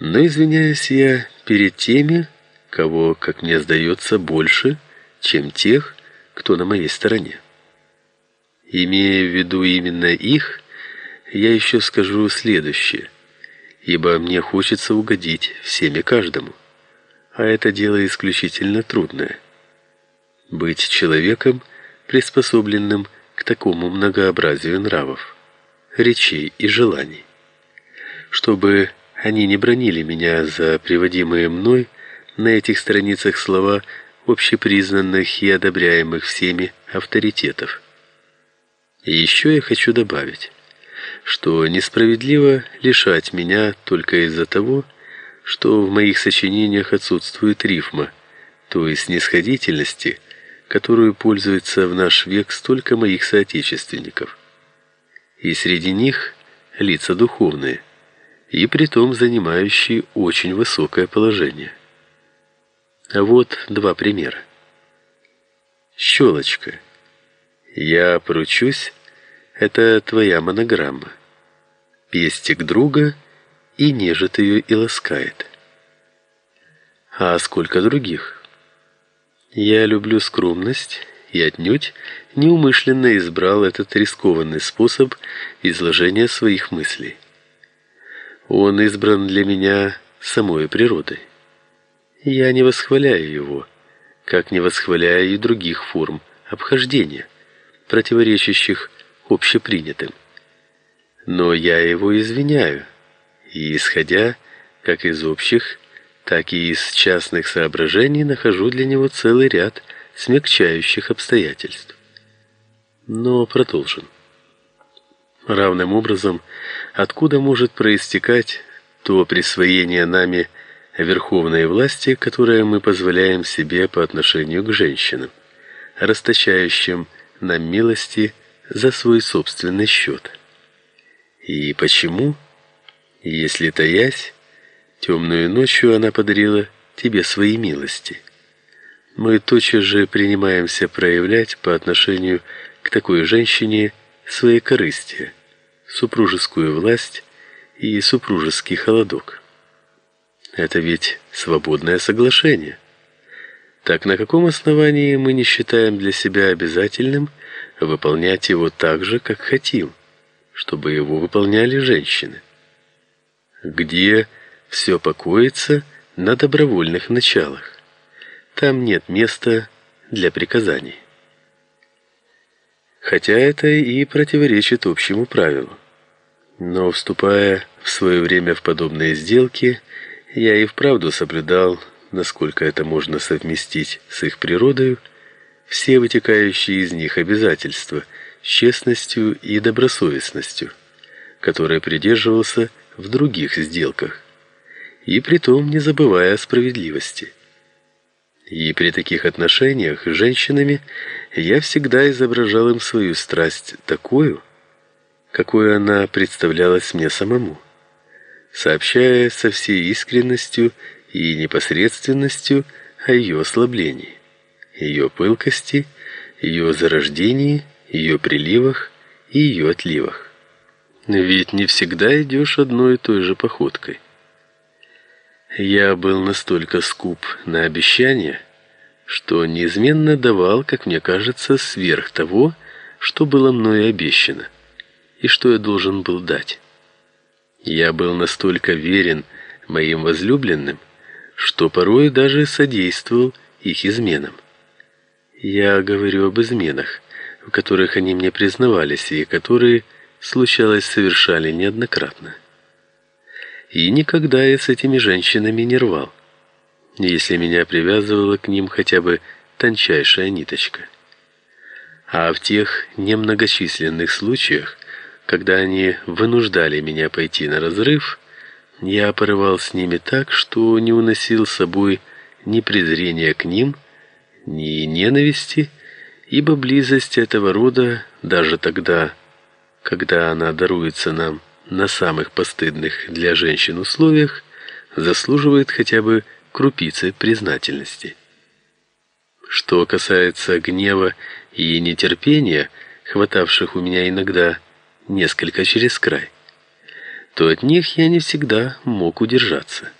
Но извиняюсь я перед теми, кого, как мне сдается, больше, чем тех, кто на моей стороне. Имея в виду именно их, я еще скажу следующее, ибо мне хочется угодить всем и каждому, а это дело исключительно трудное. Быть человеком, приспособленным к такому многообразию нравов, речей и желаний, чтобы они не бронили меня за приводимые мной на этих страницах слова общепризнанных и одобряемых всеми авторитетов. И еще я хочу добавить, что несправедливо лишать меня только из-за того, что в моих сочинениях отсутствует рифма, то есть снисходительности, которую пользуется в наш век столько моих соотечественников. И среди них лица духовные, и притом занимающие очень высокое положение. А вот два примера. Щелочка. Я поручусь, это твоя монограмма. Пестик друга и нежит ее и ласкает. А сколько других? Я люблю скромность и отнюдь неумышленно избрал этот рискованный способ изложения своих мыслей. Он избран для меня самой природой. Я не восхваляю его, как не восхваляю и других форм обхождения, противоречащих общепринятым. Но я его извиняю, и исходя как из общих, так и из частных соображений нахожу для него целый ряд смягчающих обстоятельств. Но продолжим. Равным образом, откуда может проистекать то присвоение нами верховной власти, которое мы позволяем себе по отношению к женщинам, расточающим нам милости за свой собственный счет. И почему, если таясь, темную ночью она подарила тебе свои милости, мы тотчас же принимаемся проявлять по отношению к такой женщине свои корысти, супружескую власть и супружеский холодок. Это ведь свободное соглашение. Так на каком основании мы не считаем для себя обязательным выполнять его так же, как хотим, чтобы его выполняли женщины? Где все покоится на добровольных началах? Там нет места для приказаний. Хотя это и противоречит общему правилу. Но вступая в свое время в подобные сделки, я и вправду соблюдал, насколько это можно совместить с их природой, все вытекающие из них обязательства с честностью и добросовестностью, которые придерживался в других сделках, и притом не забывая о справедливости. И при таких отношениях с женщинами я всегда изображал им свою страсть такую, какой она представлялась мне самому сообщая со всей искренностью и непосредственностью о ее ослаблении, ее пылкости, ее зарождении, ее приливах и ее отливах. Ведь не всегда идешь одной и той же походкой. Я был настолько скуп на обещания, что неизменно давал, как мне кажется, сверх того, что было мною обещано и что я должен был дать. Я был настолько верен моим возлюбленным, что порой даже содействовал их изменам. Я говорю об изменах, в которых они мне признавались и которые случалось совершали неоднократно. И никогда я с этими женщинами не рвал, если меня привязывала к ним хотя бы тончайшая ниточка. А в тех немногочисленных случаях, когда они вынуждали меня пойти на разрыв, я порывал с ними так, что не уносил с собой ни презрения к ним, ни ненависти, ибо близость этого рода даже тогда, когда она даруется нам на самых постыдных для женщин условиях, заслуживает хотя бы крупицы признательности. Что касается гнева и нетерпения, хватавших у меня иногда несколько через край, то от них я не всегда мог удержаться.